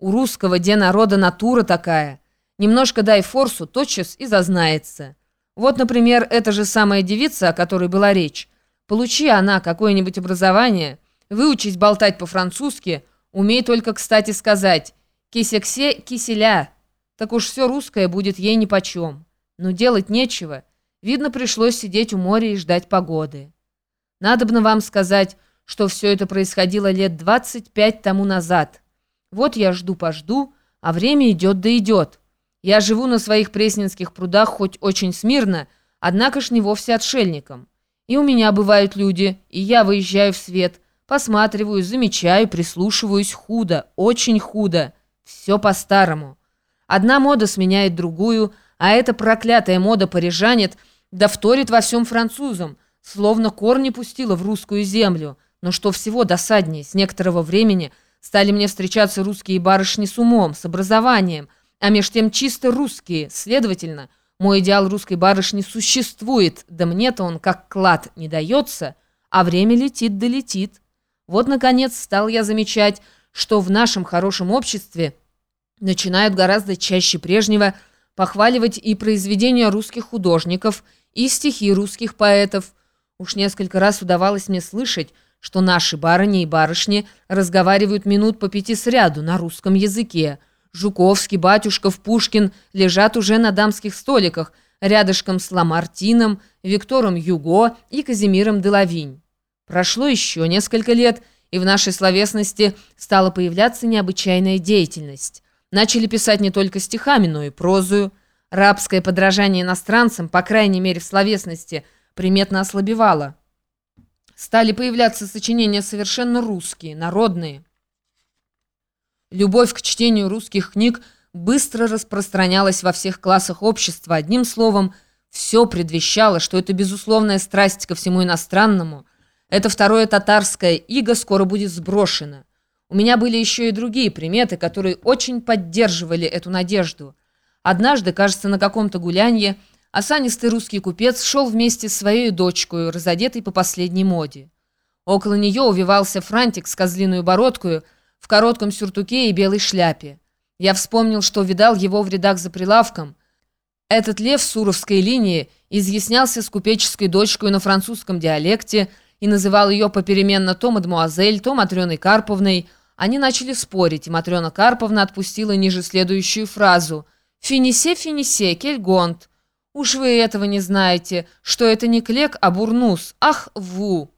У русского де народа натура такая. Немножко дай форсу, тотчас и зазнается. Вот, например, эта же самая девица, о которой была речь. Получи она какое-нибудь образование, выучись болтать по-французски, умей только, кстати, сказать «киsekсе киселя», так уж все русское будет ей нипочем. Но делать нечего. Видно, пришлось сидеть у моря и ждать погоды. Надобно вам сказать, что все это происходило лет 25 тому назад. Вот я жду-пожду, а время идет да идет. Я живу на своих пресненских прудах хоть очень смирно, однако ж не вовсе отшельником. И у меня бывают люди, и я выезжаю в свет, посматриваю, замечаю, прислушиваюсь худо, очень худо. Все по-старому. Одна мода сменяет другую, а эта проклятая мода парижанит, да вторит во всем французам, словно корни пустила в русскую землю. Но что всего досаднее, с некоторого времени стали мне встречаться русские барышни с умом, с образованием, а меж тем чисто русские, следовательно, мой идеал русской барышни существует, да мне-то он как клад не дается, а время летит да летит. Вот, наконец, стал я замечать, что в нашем хорошем обществе начинают гораздо чаще прежнего похваливать и произведения русских художников, и стихи русских поэтов. Уж несколько раз удавалось мне слышать, что наши барыни и барышни разговаривают минут по пяти сряду на русском языке. Жуковский, Батюшков, Пушкин лежат уже на дамских столиках, рядышком с Ламартином, Виктором Юго и Казимиром Делавинь. Прошло еще несколько лет, и в нашей словесности стала появляться необычайная деятельность. Начали писать не только стихами, но и прозою. Рабское подражание иностранцам, по крайней мере в словесности, приметно ослабевало. Стали появляться сочинения совершенно русские, народные. Любовь к чтению русских книг быстро распространялась во всех классах общества. Одним словом, все предвещало, что это безусловная страсть ко всему иностранному. Это второе татарское иго скоро будет сброшено. У меня были еще и другие приметы, которые очень поддерживали эту надежду. Однажды, кажется, на каком-то гулянье, осанистый русский купец шел вместе с своей дочкой, разодетой по последней моде. Около нее увивался франтик с козлиную бородкою, в коротком сюртуке и белой шляпе. Я вспомнил, что видал его в рядах за прилавком. Этот лев суровской линии изъяснялся с купеческой дочкой на французском диалекте и называл ее попеременно то мадмуазель, то Матрёной Карповной, они начали спорить, и Матрена Карповна отпустила ниже следующую фразу «Финисе, финисе, кельгонт». «Уж вы этого не знаете, что это не клек, а бурнус. Ах, ву!»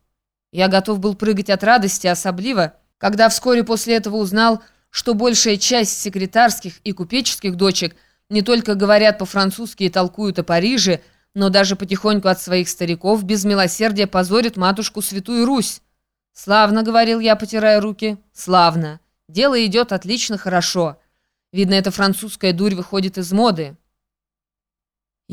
Я готов был прыгать от радости, особливо, когда вскоре после этого узнал, что большая часть секретарских и купеческих дочек не только говорят по-французски и толкуют о Париже, но даже потихоньку от своих стариков без милосердия позорят матушку Святую Русь. «Славно», — говорил я, потирая руки. «Славно. Дело идет отлично хорошо. Видно, эта французская дурь выходит из моды.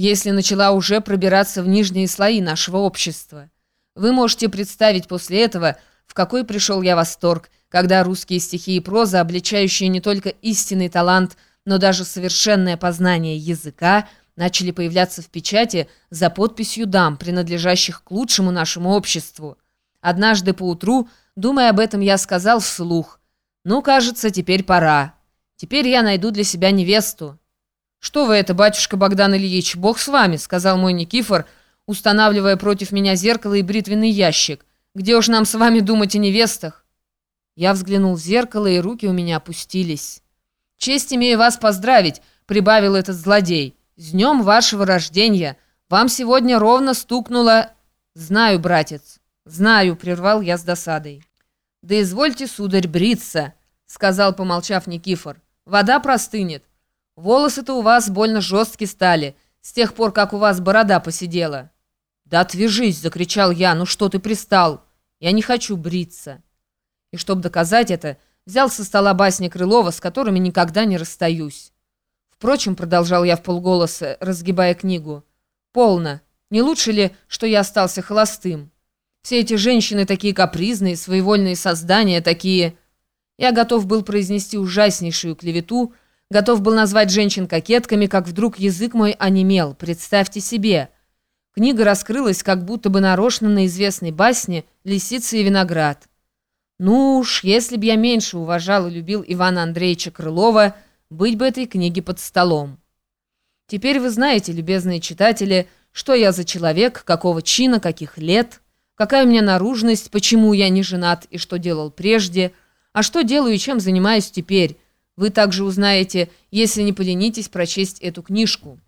Если начала уже пробираться в нижние слои нашего общества. Вы можете представить после этого, в какой пришел я восторг, когда русские стихи и проза, обличающие не только истинный талант, но даже совершенное познание языка, начали появляться в печати за подписью дам, принадлежащих к лучшему нашему обществу. Однажды поутру, думая об этом, я сказал вслух, «Ну, кажется, теперь пора. Теперь я найду для себя невесту». «Что вы это, батюшка Богдан Ильич, бог с вами», — сказал мой Никифор, устанавливая против меня зеркало и бритвенный ящик. «Где уж нам с вами думать о невестах?» Я взглянул в зеркало, и руки у меня опустились. «Честь имею вас поздравить», — прибавил этот злодей. «С днем вашего рождения! Вам сегодня ровно стукнуло...» «Знаю, братец». «Знаю», — прервал я с досадой. «Да извольте, сударь, бриться», — сказал, помолчав Никифор. «Вода простынет. Волосы-то у вас больно жесткие стали, с тех пор, как у вас борода посидела». «Да отвяжись!» — закричал я. «Ну что ты пристал? Я не хочу бриться». И чтобы доказать это, взял со стола басни Крылова, с которыми никогда не расстаюсь. Впрочем, продолжал я в полголоса, разгибая книгу, «Полно. Не лучше ли, что я остался холостым?» Все эти женщины такие капризные, своевольные создания, такие... Я готов был произнести ужаснейшую клевету, готов был назвать женщин кокетками, как вдруг язык мой онемел. Представьте себе. Книга раскрылась, как будто бы нарочно на известной басне «Лисица и виноград». Ну уж, если б я меньше уважал и любил Ивана Андреевича Крылова, быть бы этой книги под столом. Теперь вы знаете, любезные читатели, что я за человек, какого чина, каких лет, какая у меня наружность, почему я не женат и что делал прежде, а что делаю и чем занимаюсь теперь. Вы также узнаете, если не поленитесь прочесть эту книжку.